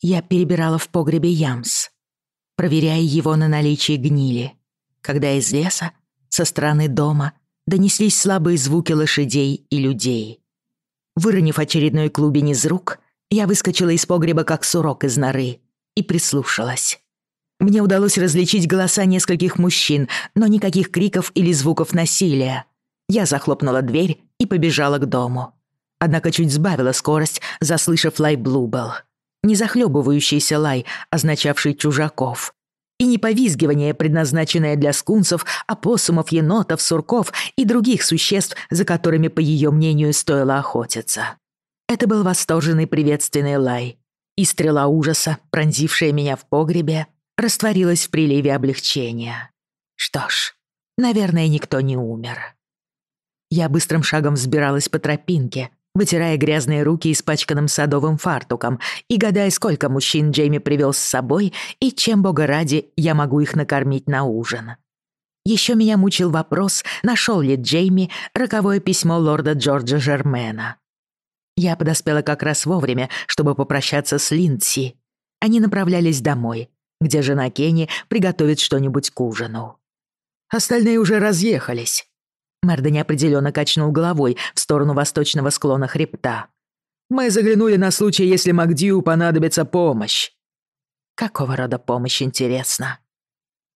Я перебирала в погребе ямс, проверяя его на наличие гнили, когда из леса, со стороны дома, донеслись слабые звуки лошадей и людей. Выронив очередной клубень из рук, я выскочила из погреба как сурок из норы и прислушалась. Мне удалось различить голоса нескольких мужчин, но никаких криков или звуков насилия. Я захлопнула дверь и побежала к дому. Однако чуть сбавила скорость, заслышав лай Блубелл. не захлебывающейся лай, означавший чужаков. И не повизгивание, предназначенное для скунсов, опоссумов, а енотов, сурков и других существ, за которыми, по ее мнению, стоило охотиться. Это был восторженный приветственный лай. И стрела ужаса, пронзившая меня в погребе, растворилась в приливе облегчения. Что ж, наверное, никто не умер. Я быстрым шагом взбиралась по тропинке, вытирая грязные руки испачканным садовым фартуком и гадая, сколько мужчин Джейми привез с собой и чем, бога ради, я могу их накормить на ужин. Еще меня мучил вопрос, нашел ли Джейми роковое письмо лорда Джорджа Жермена. Я подоспела как раз вовремя, чтобы попрощаться с Линдси. Они направлялись домой, где жена Кенни приготовит что-нибудь к ужину. «Остальные уже разъехались», Мэрда неопределенно качнул головой в сторону восточного склона хребта. «Мы заглянули на случай, если Макдиу понадобится помощь». «Какого рода помощь, интересно?»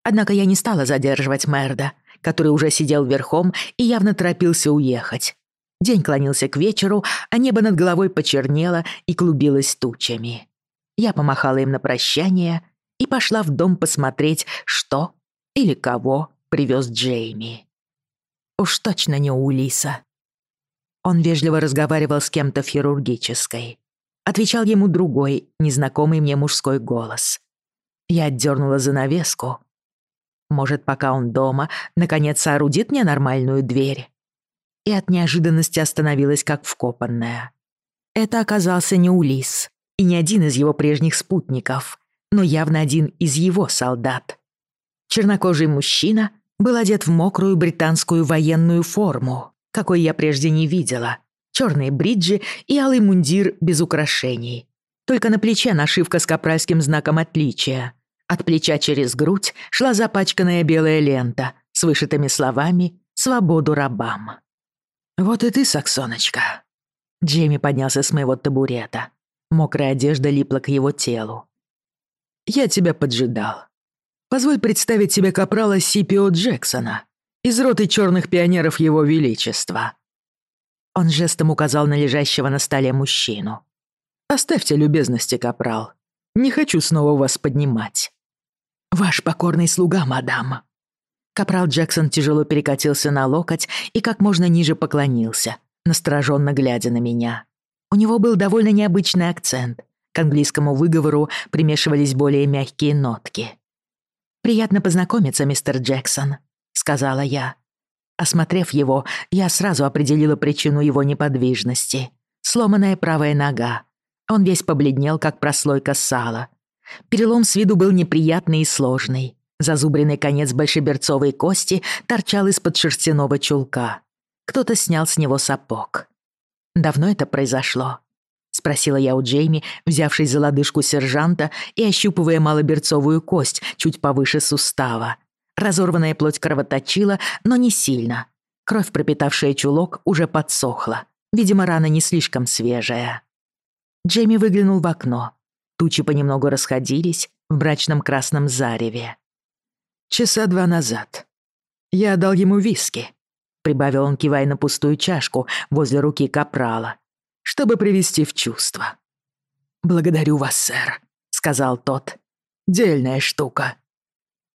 Однако я не стала задерживать Мерда, который уже сидел верхом и явно торопился уехать. День клонился к вечеру, а небо над головой почернело и клубилось тучами. Я помахала им на прощание и пошла в дом посмотреть, что или кого привез Джейми. Уж точно не у Улиса. Он вежливо разговаривал с кем-то в хирургической. Отвечал ему другой, незнакомый мне мужской голос. Я отдернула занавеску. Может, пока он дома, наконец соорудит мне нормальную дверь? И от неожиданности остановилась как вкопанная. Это оказался не Улис и не один из его прежних спутников, но явно один из его солдат. Чернокожий мужчина — был одет в мокрую британскую военную форму, какой я прежде не видела. Черные бриджи и алый мундир без украшений. Только на плече нашивка с капральским знаком отличия. От плеча через грудь шла запачканная белая лента с вышитыми словами «Свободу рабам». «Вот и ты, Саксоночка». Джейми поднялся с моего табурета. Мокрая одежда липла к его телу. «Я тебя поджидал. Позволь представить себе капрала Сипио Джексона из роты черных пионеров Его Величества». Он жестом указал на лежащего на столе мужчину. «Оставьте любезности, капрал. Не хочу снова вас поднимать». «Ваш покорный слуга, мадам». Капрал Джексон тяжело перекатился на локоть и как можно ниже поклонился, настороженно глядя на меня. У него был довольно необычный акцент. К английскому выговору примешивались более мягкие нотки. «Приятно познакомиться, мистер Джексон», — сказала я. Осмотрев его, я сразу определила причину его неподвижности. Сломанная правая нога. Он весь побледнел, как прослойка сала. Перелом с виду был неприятный и сложный. Зазубренный конец большеберцовой кости торчал из-под шерстяного чулка. Кто-то снял с него сапог. Давно это произошло? Спросила я у Джейми, взявшись за лодыжку сержанта и ощупывая малоберцовую кость чуть повыше сустава. Разорванная плоть кровоточила, но не сильно. Кровь, пропитавшая чулок, уже подсохла. Видимо, рана не слишком свежая. Джейми выглянул в окно. Тучи понемногу расходились в брачном красном зареве. «Часа два назад. Я дал ему виски», — прибавил он, кивая на пустую чашку возле руки капрала чтобы привести в чувство. «Благодарю вас, сэр», — сказал тот. «Дельная штука».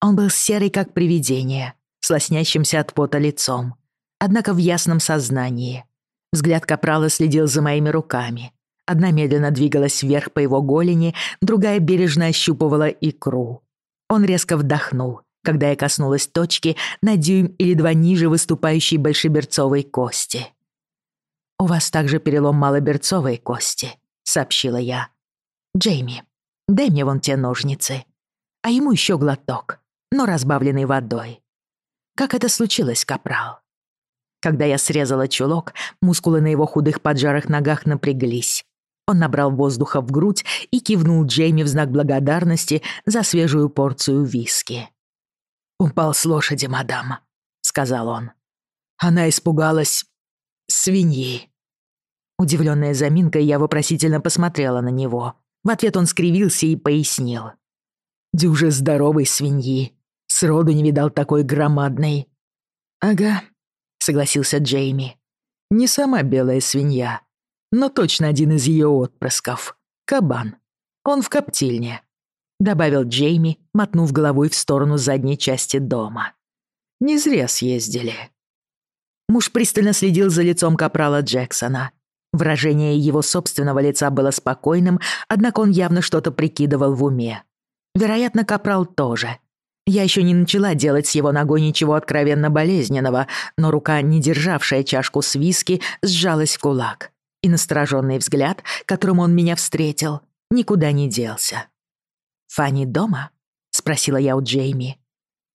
Он был серый, как привидение, с лоснящимся от пота лицом, однако в ясном сознании. Взгляд Капрала следил за моими руками. Одна медленно двигалась вверх по его голени, другая бережно ощупывала икру. Он резко вдохнул, когда я коснулась точки на дюйм или два ниже выступающей большеберцовой кости. «У вас также перелом малоберцовой кости», — сообщила я. «Джейми, дай мне вон те ножницы. А ему еще глоток, но разбавленный водой». «Как это случилось, капрал?» Когда я срезала чулок, мускулы на его худых поджарых ногах напряглись. Он набрал воздуха в грудь и кивнул Джейми в знак благодарности за свежую порцию виски. «Упал с лошади, мадам», — сказал он. Она испугалась свиньи. Удивленная заминка, я вопросительно посмотрела на него. В ответ он скривился и пояснил. «Дюжа здоровой свиньи. Сроду не видал такой громадной». «Ага», — согласился Джейми. «Не сама белая свинья, но точно один из ее отпрысков. Кабан. Он в коптильне», — добавил Джейми, мотнув головой в сторону задней части дома. «Не зря съездили». Муж пристально следил за лицом капрала Джексона. Выражение его собственного лица было спокойным, однако он явно что-то прикидывал в уме. Вероятно, капрал тоже. Я еще не начала делать с его ногой ничего откровенно болезненного, но рука, не державшая чашку с виски, сжалась в кулак. И настороженный взгляд, которым он меня встретил, никуда не делся. «Фанни дома?» — спросила я у Джейми.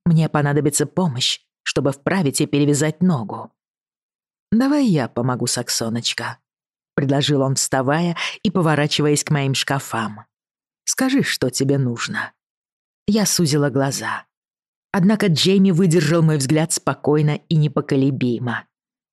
«Мне понадобится помощь, чтобы вправить и перевязать ногу». Давай я помогу, Саксоночка», — предложил он, вставая и поворачиваясь к моим шкафам. «Скажи, что тебе нужно». Я сузила глаза. Однако Джейми выдержал мой взгляд спокойно и непоколебимо.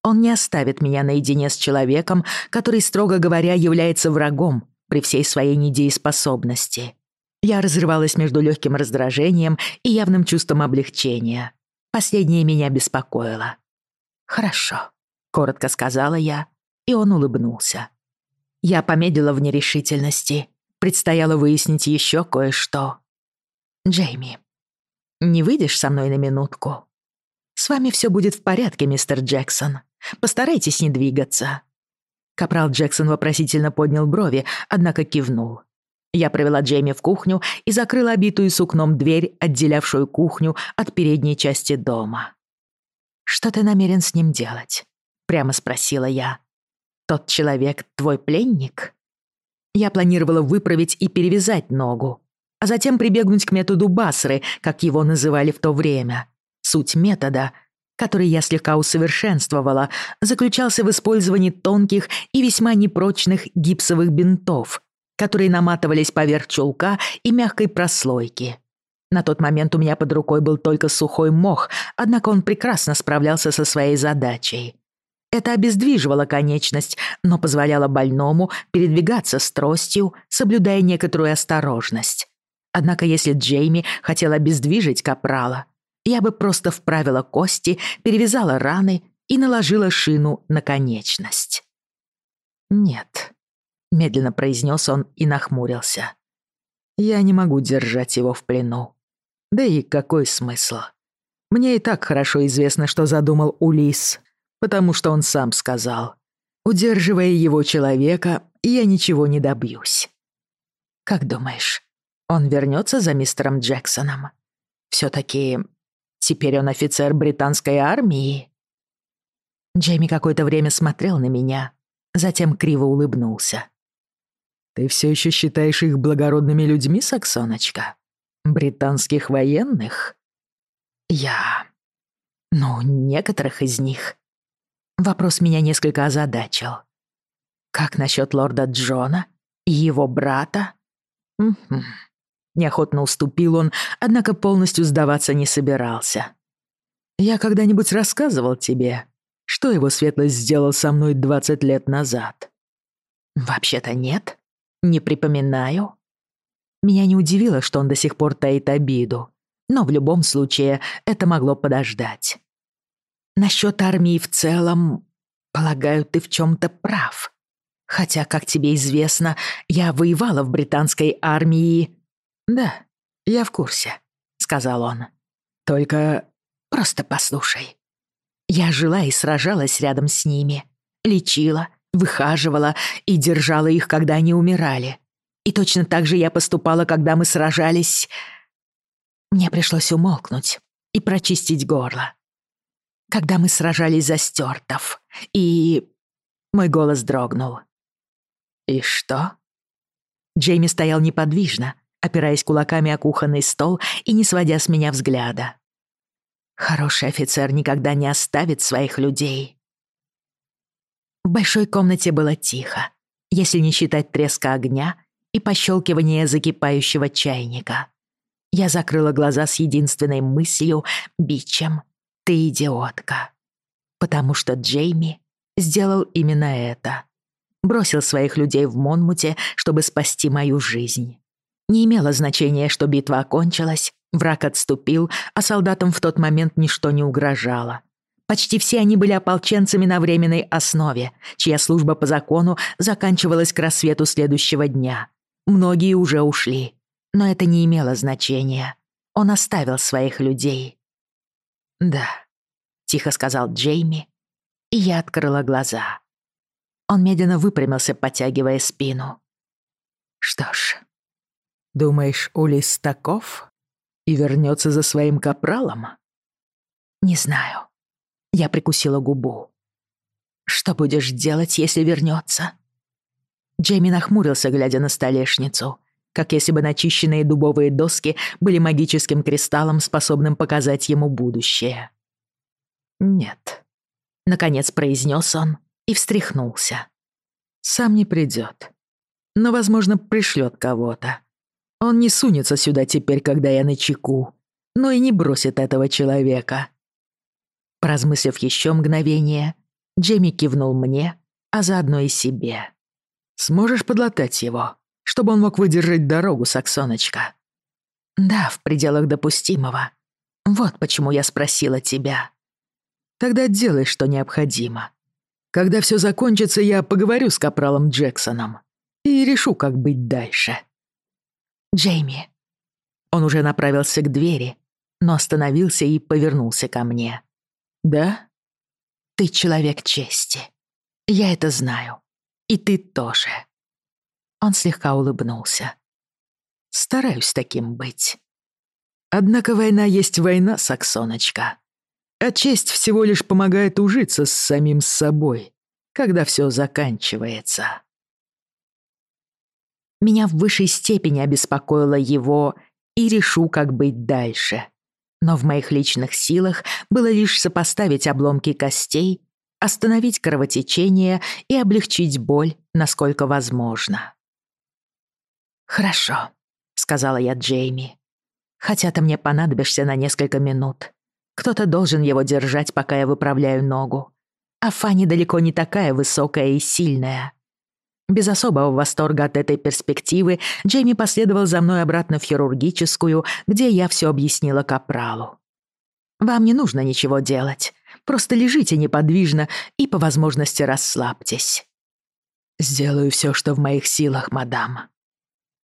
Он не оставит меня наедине с человеком, который, строго говоря, является врагом при всей своей недееспособности. Я разрывалась между легким раздражением и явным чувством облегчения. Последнее меня беспокоило. «Хорошо», Коротко сказала я, и он улыбнулся. Я помедлила в нерешительности. Предстояло выяснить еще кое-что. «Джейми, не выйдешь со мной на минутку?» «С вами все будет в порядке, мистер Джексон. Постарайтесь не двигаться». Капрал Джексон вопросительно поднял брови, однако кивнул. Я провела Джейми в кухню и закрыла обитую сукном дверь, отделявшую кухню от передней части дома. «Что ты намерен с ним делать?» прямо спросила я. «Тот человек твой пленник?» Я планировала выправить и перевязать ногу, а затем прибегнуть к методу Басры, как его называли в то время. Суть метода, который я слегка усовершенствовала, заключался в использовании тонких и весьма непрочных гипсовых бинтов, которые наматывались поверх чулка и мягкой прослойки. На тот момент у меня под рукой был только сухой мох, однако он прекрасно справлялся со своей задачей. Это обездвиживало конечность, но позволяло больному передвигаться с тростью, соблюдая некоторую осторожность. Однако если Джейми хотел обездвижить капрала, я бы просто вправила кости, перевязала раны и наложила шину на конечность. «Нет», — медленно произнес он и нахмурился. «Я не могу держать его в плену. Да и какой смысл? Мне и так хорошо известно, что задумал Улис потому что он сам сказал. Удерживая его человека, я ничего не добьюсь. Как думаешь, он вернется за мистером Джексоном? Все-таки теперь он офицер британской армии? Джейми какое-то время смотрел на меня, затем криво улыбнулся. «Ты все еще считаешь их благородными людьми, Саксоночка? Британских военных?» «Я...» «Ну, некоторых из них. Вопрос меня несколько озадачил. Как насчет лорда Джона и его брата? Угу. Неохотно уступил он, однако полностью сдаваться не собирался. Я когда-нибудь рассказывал тебе, что его светлость сделал со мной 20 лет назад? Вообще-то нет. Не припоминаю. Меня не удивило, что он до сих пор таит обиду, но в любом случае это могло подождать. Насчет армии в целом, полагаю, ты в чем-то прав. Хотя, как тебе известно, я воевала в британской армии. Да, я в курсе, сказал он. Только просто послушай. Я жила и сражалась рядом с ними, лечила, выхаживала и держала их, когда они умирали. И точно так же я поступала, когда мы сражались. Мне пришлось умолкнуть и прочистить горло когда мы сражались за Стюартов. И... Мой голос дрогнул. «И что?» Джейми стоял неподвижно, опираясь кулаками о кухонный стол и не сводя с меня взгляда. Хороший офицер никогда не оставит своих людей. В большой комнате было тихо. если не считать треска огня и пощелкивания закипающего чайника. Я закрыла глаза с единственной мыслью — бичем. «Ты идиотка!» Потому что Джейми сделал именно это. Бросил своих людей в Монмуте, чтобы спасти мою жизнь. Не имело значения, что битва окончилась, враг отступил, а солдатам в тот момент ничто не угрожало. Почти все они были ополченцами на временной основе, чья служба по закону заканчивалась к рассвету следующего дня. Многие уже ушли, но это не имело значения. Он оставил своих людей. «Да», — тихо сказал Джейми, и я открыла глаза. Он медленно выпрямился, подтягивая спину. «Что ж, думаешь, Улис таков и вернется за своим капралом?» «Не знаю». Я прикусила губу. «Что будешь делать, если вернется?» Джейми нахмурился, глядя на столешницу, как если бы начищенные дубовые доски были магическим кристаллом, способным показать ему будущее. «Нет», — наконец произнес он и встряхнулся. «Сам не придет. Но, возможно, пришлет кого-то. Он не сунется сюда теперь, когда я начеку, но и не бросит этого человека». Поразмыслив еще мгновение, Джейми кивнул мне, а заодно и себе. «Сможешь подлатать его?» чтобы он мог выдержать дорогу саксоночка. Да, в пределах допустимого. Вот почему я спросила тебя. Тогда делай, что необходимо. Когда все закончится, я поговорю с капралом Джексоном и решу, как быть дальше. Джейми. Он уже направился к двери, но остановился и повернулся ко мне. Да? Ты человек чести. Я это знаю. И ты тоже. Он слегка улыбнулся. «Стараюсь таким быть. Однако война есть война, Саксоночка. А честь всего лишь помогает ужиться с самим собой, когда все заканчивается». Меня в высшей степени обеспокоило его и решу, как быть дальше. Но в моих личных силах было лишь сопоставить обломки костей, остановить кровотечение и облегчить боль, насколько возможно. «Хорошо», — сказала я Джейми. «Хотя ты мне понадобишься на несколько минут. Кто-то должен его держать, пока я выправляю ногу. А Фанни далеко не такая высокая и сильная». Без особого восторга от этой перспективы Джейми последовал за мной обратно в хирургическую, где я все объяснила Капралу. «Вам не нужно ничего делать. Просто лежите неподвижно и по возможности расслабьтесь». «Сделаю все, что в моих силах, мадам»,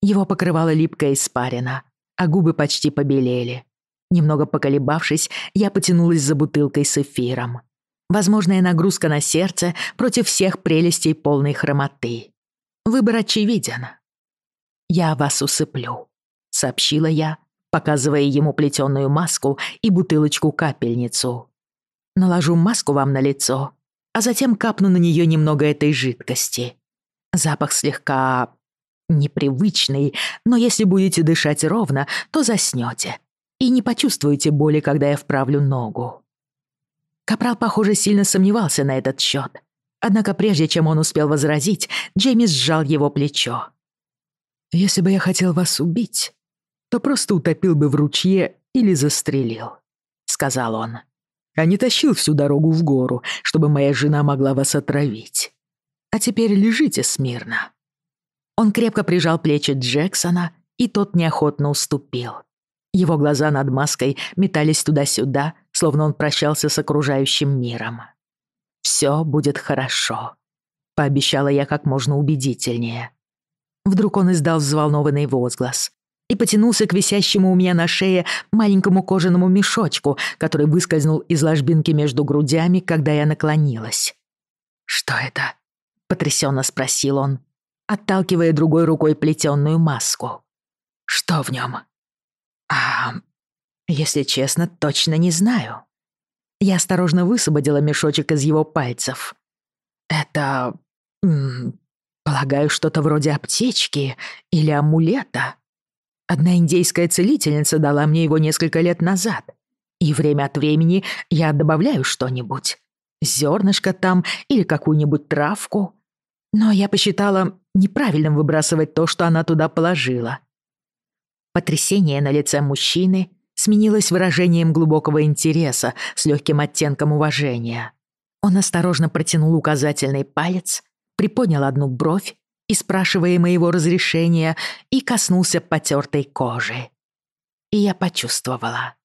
Его покрывала липкая испарина, а губы почти побелели. Немного поколебавшись, я потянулась за бутылкой с эфиром. Возможная нагрузка на сердце против всех прелестей полной хромоты. Выбор очевиден. «Я вас усыплю», — сообщила я, показывая ему плетеную маску и бутылочку-капельницу. «Наложу маску вам на лицо, а затем капну на нее немного этой жидкости. Запах слегка непривычный, но если будете дышать ровно, то заснете и не почувствуете боли, когда я вправлю ногу». Капрал, похоже, сильно сомневался на этот счет. Однако прежде чем он успел возразить, Джейми сжал его плечо. «Если бы я хотел вас убить, то просто утопил бы в ручье или застрелил», — сказал он. «А не тащил всю дорогу в гору, чтобы моя жена могла вас отравить. А теперь лежите смирно». Он крепко прижал плечи Джексона, и тот неохотно уступил. Его глаза над маской метались туда-сюда, словно он прощался с окружающим миром. «Все будет хорошо», — пообещала я как можно убедительнее. Вдруг он издал взволнованный возглас и потянулся к висящему у меня на шее маленькому кожаному мешочку, который выскользнул из ложбинки между грудями, когда я наклонилась. «Что это?» — потрясенно спросил он отталкивая другой рукой плетенную маску. «Что в нем? «А, если честно, точно не знаю». Я осторожно высвободила мешочек из его пальцев. «Это... полагаю, что-то вроде аптечки или амулета. Одна индейская целительница дала мне его несколько лет назад, и время от времени я добавляю что-нибудь. Зернышко там или какую-нибудь травку. Но я посчитала, неправильным выбрасывать то, что она туда положила. Потрясение на лице мужчины сменилось выражением глубокого интереса с легким оттенком уважения. Он осторожно протянул указательный палец, приподнял одну бровь и спрашивая моего разрешения, и коснулся потертой кожи. И я почувствовала.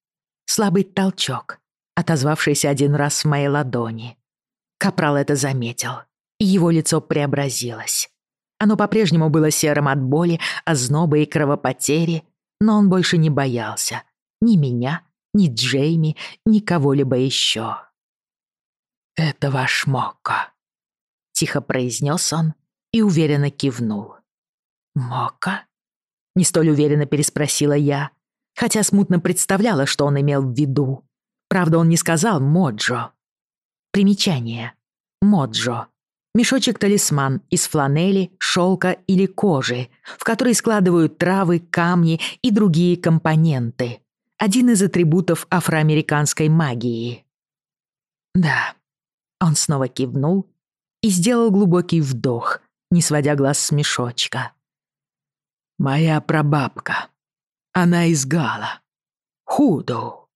Слабый толчок, отозвавшийся один раз в моей ладони. Капрал это заметил, и его лицо преобразилось. Оно по-прежнему было серым от боли, озноба и кровопотери, но он больше не боялся. Ни меня, ни Джейми, ни кого-либо еще. «Это ваш Мокко», — тихо произнес он и уверенно кивнул. «Мокко?» — не столь уверенно переспросила я, хотя смутно представляла, что он имел в виду. Правда, он не сказал «Моджо». Примечание. «Моджо» Мешочек талисман из фланели, шелка или кожи, в который складывают травы, камни и другие компоненты. Один из атрибутов афроамериканской магии. Да. Он снова кивнул и сделал глубокий вдох, не сводя глаз с мешочка. Моя прабабка. Она из Гала. Худу.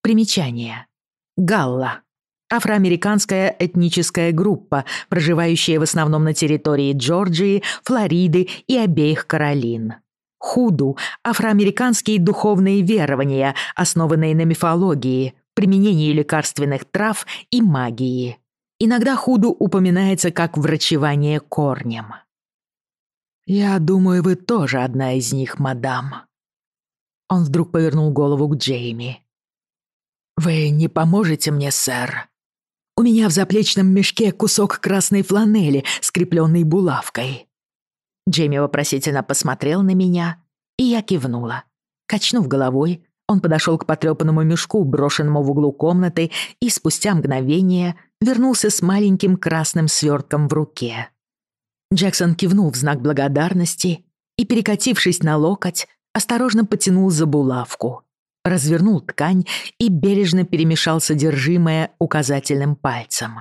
Примечание. Галла. Афроамериканская этническая группа, проживающая в основном на территории Джорджии, Флориды и обеих Каролин. Худу – афроамериканские духовные верования, основанные на мифологии, применении лекарственных трав и магии. Иногда худу упоминается как врачевание корнем. «Я думаю, вы тоже одна из них, мадам». Он вдруг повернул голову к Джейми. «Вы не поможете мне, сэр?» У меня в заплечном мешке кусок красной фланели, скрепленный булавкой. Джейми вопросительно посмотрел на меня, и я кивнула. Качнув головой, он подошел к потрепанному мешку, брошенному в углу комнаты, и спустя мгновение вернулся с маленьким красным свертком в руке. Джексон кивнул в знак благодарности и, перекатившись на локоть, осторожно потянул за булавку развернул ткань и бережно перемешал содержимое указательным пальцем.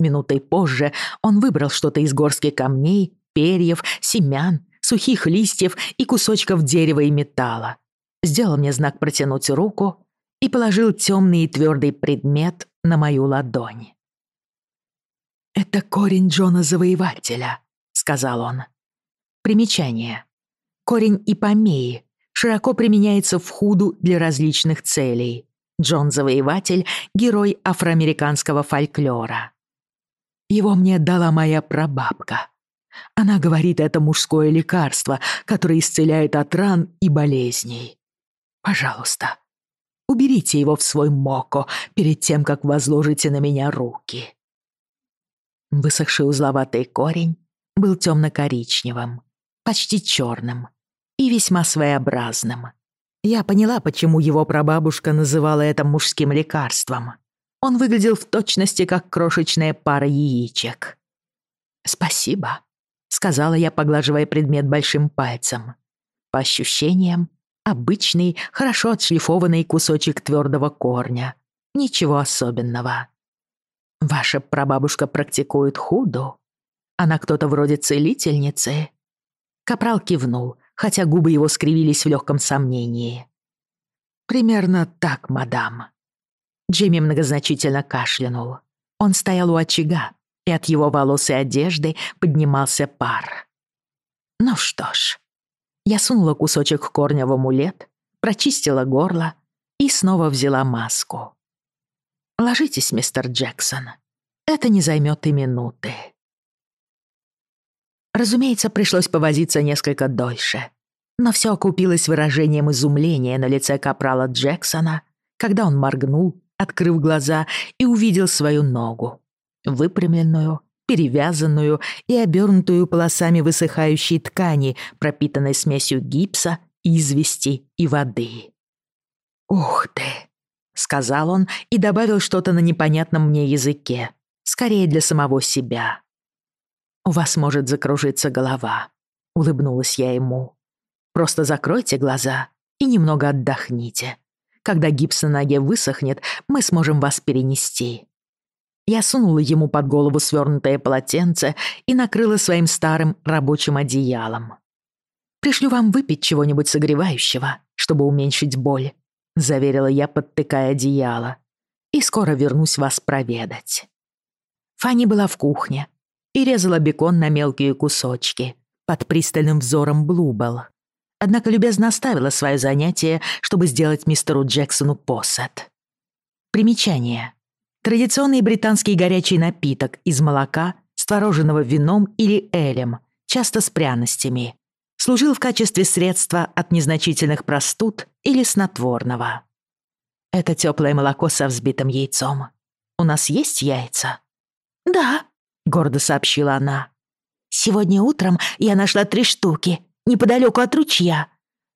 Минутой позже он выбрал что-то из горстки камней, перьев, семян, сухих листьев и кусочков дерева и металла. Сделал мне знак протянуть руку и положил темный и твердый предмет на мою ладонь. «Это корень Джона Завоевателя», — сказал он. Примечание. Корень ипомеи широко применяется в худу для различных целей. Джон Завоеватель – герой афроамериканского фольклора. Его мне дала моя прабабка. Она говорит, это мужское лекарство, которое исцеляет от ран и болезней. Пожалуйста, уберите его в свой моко перед тем, как возложите на меня руки. Высохший узловатый корень был темно-коричневым, почти черным, и весьма своеобразным. Я поняла, почему его прабабушка называла это мужским лекарством. Он выглядел в точности как крошечная пара яичек. «Спасибо», — сказала я, поглаживая предмет большим пальцем. По ощущениям, обычный, хорошо отшлифованный кусочек твердого корня. Ничего особенного. «Ваша прабабушка практикует худу? Она кто-то вроде целительницы?» Капрал кивнул, хотя губы его скривились в легком сомнении. «Примерно так, мадам». Джимми многозначительно кашлянул. Он стоял у очага, и от его волос и одежды поднимался пар. Ну что ж, я сунула кусочек корня в амулет, прочистила горло и снова взяла маску. «Ложитесь, мистер Джексон. Это не займет и минуты». Разумеется, пришлось повозиться несколько дольше. Но все окупилось выражением изумления на лице капрала Джексона, когда он моргнул, открыв глаза и увидел свою ногу, выпрямленную, перевязанную и обернутую полосами высыхающей ткани, пропитанной смесью гипса, извести и воды. «Ух ты!» — сказал он и добавил что-то на непонятном мне языке, скорее для самого себя. «У вас может закружиться голова», — улыбнулась я ему. «Просто закройте глаза и немного отдохните. Когда гипс на ноге высохнет, мы сможем вас перенести». Я сунула ему под голову свернутое полотенце и накрыла своим старым рабочим одеялом. «Пришлю вам выпить чего-нибудь согревающего, чтобы уменьшить боль», — заверила я, подтыкая одеяло. «И скоро вернусь вас проведать». Фанни была в кухне и резала бекон на мелкие кусочки под пристальным взором Блубелл. Однако любезно оставила свое занятие, чтобы сделать мистеру Джексону посад. Примечание. Традиционный британский горячий напиток из молока с твороженного вином или элем, часто с пряностями. Служил в качестве средства от незначительных простуд или снотворного. Это теплое молоко со взбитым яйцом. У нас есть яйца? Да, гордо сообщила она. «Сегодня утром я нашла три штуки, неподалеку от ручья.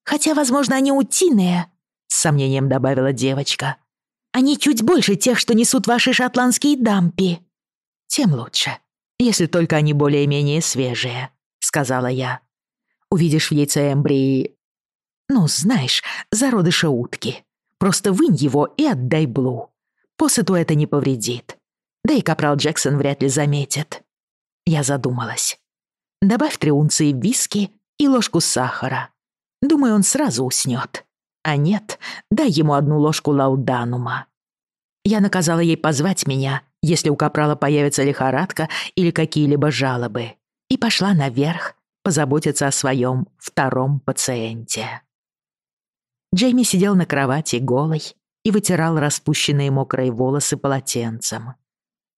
Хотя, возможно, они утиные», — с сомнением добавила девочка. «Они чуть больше тех, что несут ваши шотландские дампи». «Тем лучше, если только они более-менее свежие», — сказала я. «Увидишь в яйце эмбрии... Ну, знаешь, зародыша утки. Просто вынь его и отдай Блу. Посыту это не повредит. Да и капрал Джексон вряд ли заметит. Я задумалась. Добавь три унции виски и ложку сахара. Думаю, он сразу уснёт. А нет, дай ему одну ложку лауданума. Я наказала ей позвать меня, если у капрала появится лихорадка или какие-либо жалобы, и пошла наверх позаботиться о своем втором пациенте. Джейми сидел на кровати голый и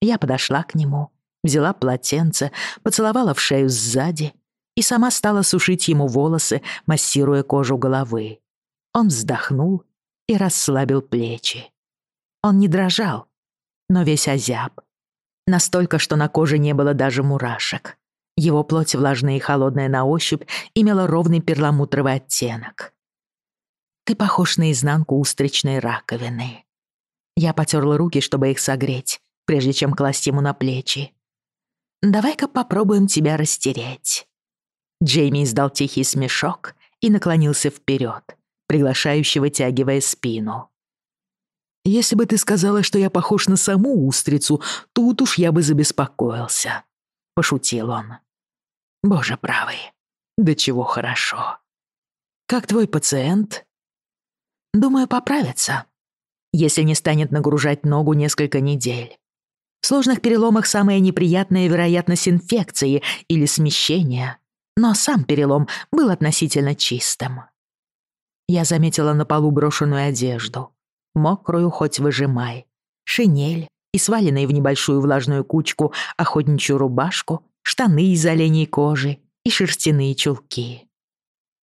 вытирал распущенные мокрые волосы полотенцем. Я подошла к нему, взяла полотенце, поцеловала в шею сзади и сама стала сушить ему волосы, массируя кожу головы. Он вздохнул и расслабил плечи. Он не дрожал, но весь озяб. Настолько, что на коже не было даже мурашек. Его плоть, влажная и холодная на ощупь, имела ровный перламутровый оттенок. «Ты похож на изнанку устричной раковины». Я потерла руки, чтобы их согреть, прежде чем класть ему на плечи. «Давай-ка попробуем тебя растереть». Джейми издал тихий смешок и наклонился вперед, приглашающе вытягивая спину. «Если бы ты сказала, что я похож на саму устрицу, тут уж я бы забеспокоился», — пошутил он. «Боже правый, да чего хорошо. Как твой пациент?» «Думаю, поправится», если не станет нагружать ногу несколько недель. В Сложных переломах самая неприятная вероятность инфекции или смещения, но сам перелом был относительно чистым. Я заметила на полу брошенную одежду, мокрую хоть выжимай, шинель и сваленные в небольшую влажную кучку охотничью рубашку, штаны из оленей кожи и шерстяные чулки.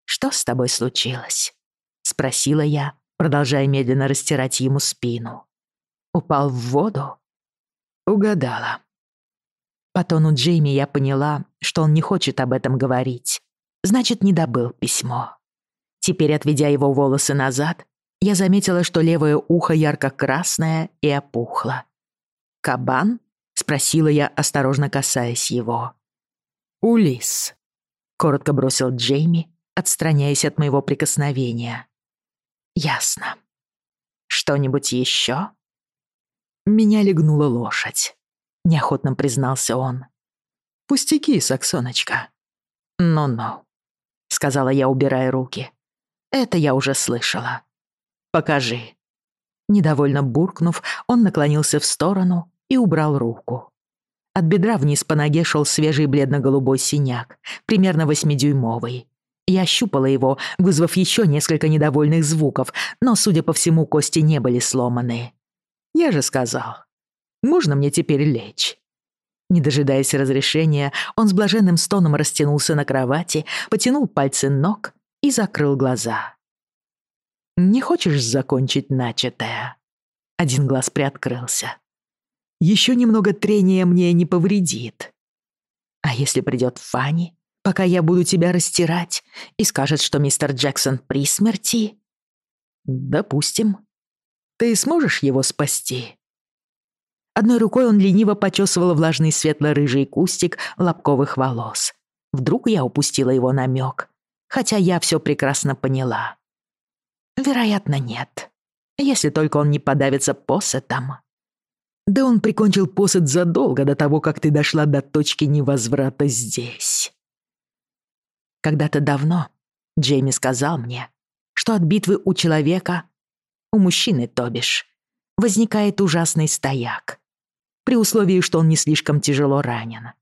«Что с тобой случилось?» — спросила я, продолжая медленно растирать ему спину. «Упал в воду?» «Угадала». По тону Джейми я поняла, что он не хочет об этом говорить. Значит, не добыл письмо. Теперь, отведя его волосы назад, я заметила, что левое ухо ярко-красное и опухло. «Кабан?» — спросила я, осторожно касаясь его. «Улис», — коротко бросил Джейми, отстраняясь от моего прикосновения. «Ясно. Что-нибудь еще?» меня легнула лошадь. Неохотно признался он. «Пустяки, Саксоночка». «Ну-ну», — сказала я, убирая руки. «Это я уже слышала. Покажи». Недовольно буркнув, он наклонился в сторону и убрал руку. От бедра вниз по ноге шел свежий бледно-голубой синяк, примерно восьмидюймовый. Я щупала его, вызвав еще несколько недовольных звуков, но, судя по всему, кости не были сломаны. Я же сказал. Можно мне теперь лечь?» Не дожидаясь разрешения, он с блаженным стоном растянулся на кровати, потянул пальцы ног и закрыл глаза. «Не хочешь закончить начатое?» Один глаз приоткрылся. «Еще немного трения мне не повредит. А если придет Фанни, пока я буду тебя растирать, и скажет, что мистер Джексон при смерти?» «Допустим», Ты сможешь его спасти?» Одной рукой он лениво почесывал влажный светло-рыжий кустик лобковых волос. Вдруг я упустила его намек, хотя я все прекрасно поняла. Вероятно, нет. Если только он не подавится посетом. Да он прикончил посад задолго до того, как ты дошла до точки невозврата здесь. Когда-то давно Джейми сказал мне, что У мужчины, то бишь. Возникает ужасный стояк. При условии, что он не слишком тяжело ранен.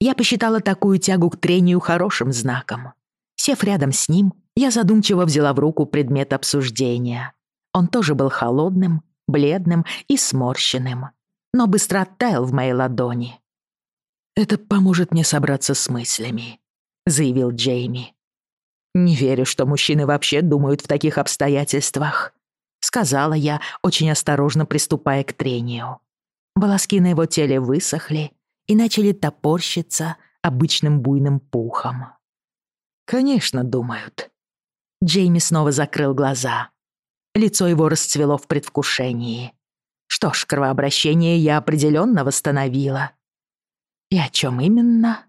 Я посчитала такую тягу к трению хорошим знаком. Сев рядом с ним, я задумчиво взяла в руку предмет обсуждения. Он тоже был холодным, бледным и сморщенным, но быстро оттаял в моей ладони. «Это поможет мне собраться с мыслями», — заявил Джейми. «Не верю, что мужчины вообще думают в таких обстоятельствах сказала я, очень осторожно приступая к трению. Волоски на его теле высохли и начали топорщиться обычным буйным пухом. «Конечно, думают». Джейми снова закрыл глаза. Лицо его расцвело в предвкушении. Что ж, кровообращение я определенно восстановила. И о чем именно?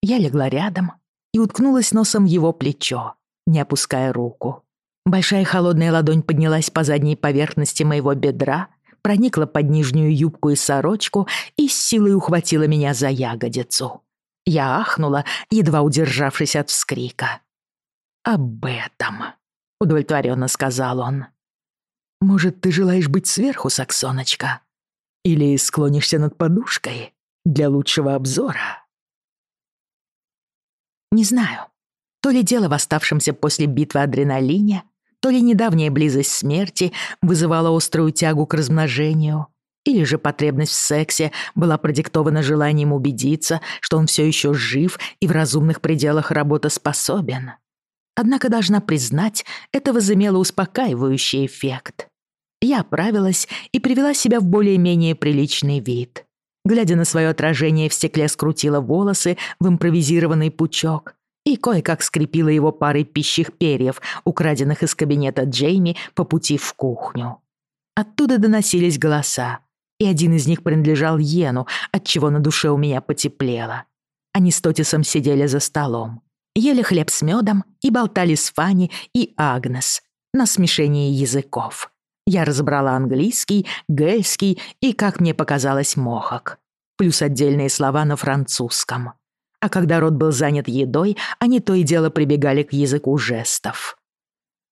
Я легла рядом и уткнулась носом в его плечо, не опуская руку. Большая холодная ладонь поднялась по задней поверхности моего бедра, проникла под нижнюю юбку и сорочку и с силой ухватила меня за ягодицу. Я ахнула, едва удержавшись от вскрика. «Об этом», удовлетворенно сказал он. Может, ты желаешь быть сверху, Саксоночка? Или склонишься над подушкой для лучшего обзора? Не знаю. То ли дело в оставшемся после битвы адреналине, то ли недавняя близость смерти вызывала острую тягу к размножению, или же потребность в сексе была продиктована желанием убедиться, что он все еще жив и в разумных пределах работоспособен. Однако, должна признать, это возымело успокаивающий эффект. Я оправилась и привела себя в более-менее приличный вид. Глядя на свое отражение, в стекле скрутила волосы в импровизированный пучок и кое-как скрепила его парой пищих перьев, украденных из кабинета Джейми по пути в кухню. Оттуда доносились голоса, и один из них принадлежал Йену, отчего на душе у меня потеплело. Они с Тотисом сидели за столом, ели хлеб с медом и болтали с Фанни и Агнес на смешении языков. Я разобрала английский, гельский и, как мне показалось, мохок, плюс отдельные слова на французском — А когда рот был занят едой, они то и дело прибегали к языку жестов.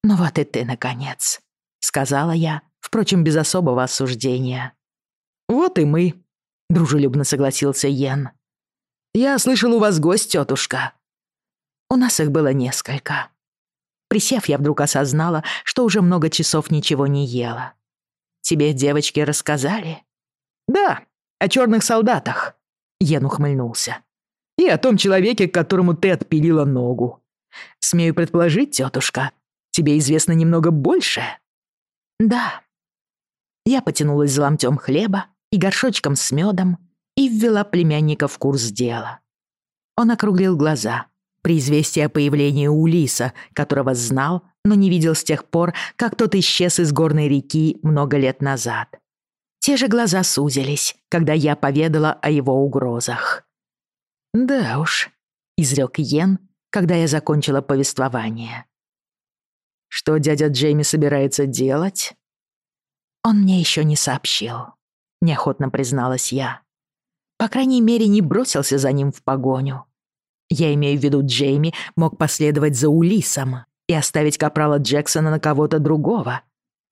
«Ну вот и ты, наконец», — сказала я, впрочем, без особого осуждения. «Вот и мы», — дружелюбно согласился Йен. «Я слышал, у вас гость, тетушка», у нас их было несколько. Присев, я вдруг осознала, что уже много часов ничего не ела. «Тебе девочки и о том человеке, которому ты отпилила ногу. Смею предположить, тетушка, тебе известно немного больше?» «Да». Я потянулась за ломтем хлеба и горшочком с медом и ввела племянника в курс дела. Он округлил глаза при известии о появлении Улиса, которого знал, но не видел с тех пор, как тот исчез из горной реки много лет назад. Те же глаза сузились, когда я поведала о его угрозах. «Да уж», — изрёк Йен, когда я закончила повествование. «Что дядя Джейми собирается делать?» «Он мне ещё не сообщил», — неохотно призналась я. «По крайней мере, не бросился за ним в погоню. Я имею в виду, Джейми мог последовать за Улисом и оставить капрала Джексона на кого-то другого,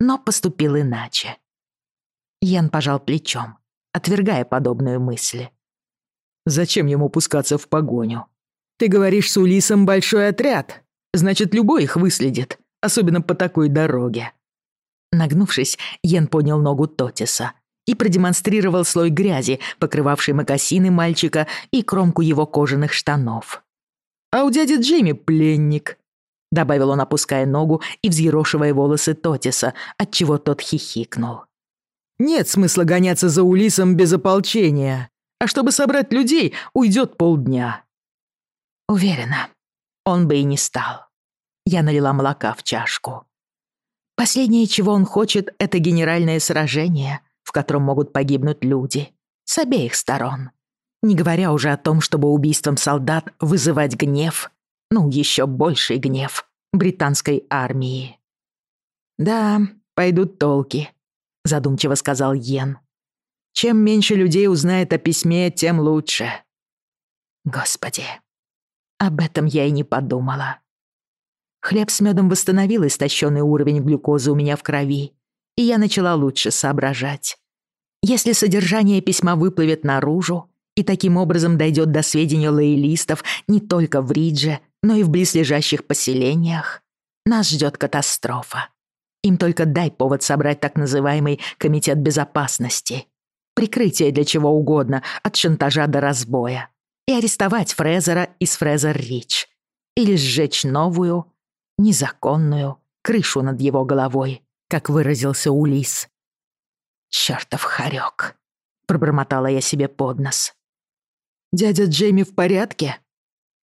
но поступил иначе». Йен пожал плечом, отвергая подобную мысль. Зачем ему пускаться в погоню? Ты говоришь, с Улисом большой отряд. Значит, любой их выследит, особенно по такой дороге. Нагнувшись, Йен поднял ногу Тотиса и продемонстрировал слой грязи, покрывавший мокасины мальчика и кромку его кожаных штанов. «А у дяди Джимми пленник», — добавил он, опуская ногу и взъерошивая волосы Тотиса, отчего тот хихикнул. «Нет смысла гоняться за Улисом без ополчения», а чтобы собрать людей, уйдет полдня». Уверена, он бы и не стал. Я налила молока в чашку. Последнее, чего он хочет, это генеральное сражение, в котором могут погибнуть люди. С обеих сторон. Не говоря уже о том, чтобы убийством солдат вызывать гнев, ну, еще больший гнев, британской армии. «Да, пойдут толки», — задумчиво сказал Йен. Чем меньше людей узнает о письме, тем лучше. Господи, об этом я и не подумала. Хлеб с медом восстановил истощенный уровень глюкозы у меня в крови, и я начала лучше соображать. Если содержание письма выплывет наружу и таким образом дойдет до сведения лоялистов не только в Ридже, но и в близлежащих поселениях, нас ждет катастрофа. Им только дай повод собрать так называемый «Комитет безопасности», прикрытие для чего угодно, от шантажа до разбоя. И арестовать Фрезера из Фрезер-Рич. Или сжечь новую, незаконную крышу над его головой, как выразился Улис. «Чёртов хорёк!» — пробормотала я себе под нос. «Дядя Джейми в порядке?»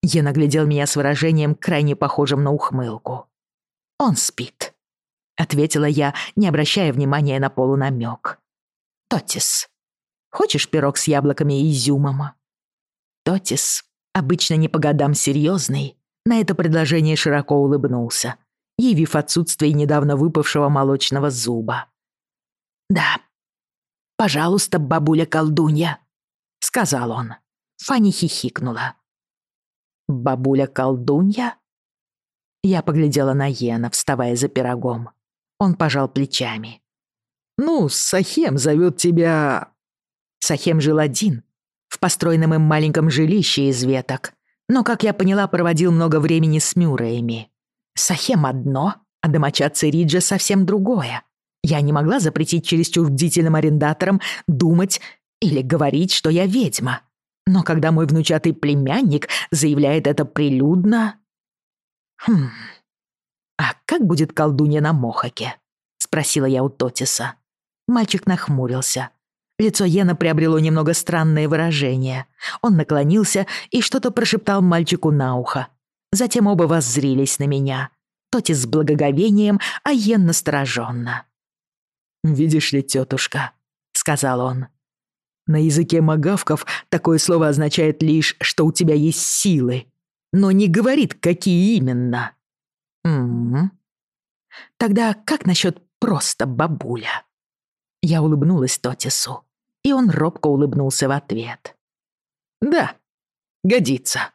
Я наглядел меня с выражением, крайне похожим на ухмылку. «Он спит», — ответила я, не обращая внимания на полунамёк. «Тотис, Хочешь пирог с яблоками и изюмом?» Тотис, обычно не по годам серьезный, на это предложение широко улыбнулся, явив отсутствие недавно выпавшего молочного зуба. «Да, пожалуйста, бабуля-колдунья», — сказал он. Фанни хихикнула. «Бабуля-колдунья?» Я поглядела на Йена, вставая за пирогом. Он пожал плечами. «Ну, Сахем зовет тебя Сахем жил один, в построенном им маленьком жилище из веток, но, как я поняла, проводил много времени с Мюрреями. Сахем одно, а домочадцы Риджа совсем другое. Я не могла запретить чересчур бдительным арендаторам думать или говорить, что я ведьма. Но когда мой внучатый племянник заявляет это прилюдно... Хм... «А как будет колдунья на Мохаке?» — спросила я у Тотиса. Мальчик нахмурился, Лицо Йена приобрело немного странное выражение. Он наклонился и что-то прошептал мальчику на ухо. Затем оба воззрились на меня. Тоти с благоговением, а Йен настороженно. «Видишь ли, тетушка», — сказал он. «На языке магавков такое слово означает лишь, что у тебя есть силы, но не говорит, какие именно». «М-м-м». Тогда как насчет просто бабуля?» Я улыбнулась Тотису и он робко улыбнулся в ответ. «Да, годится».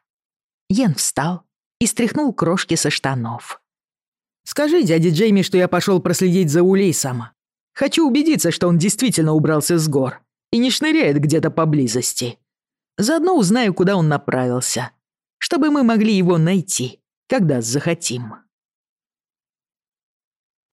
Йен встал и стряхнул крошки со штанов. «Скажи дяде Джейми, что я пошел проследить за Улисом. Хочу убедиться, что он действительно убрался с гор и не шныряет где-то поблизости. Заодно узнаю, куда он направился, чтобы мы могли его найти, когда захотим».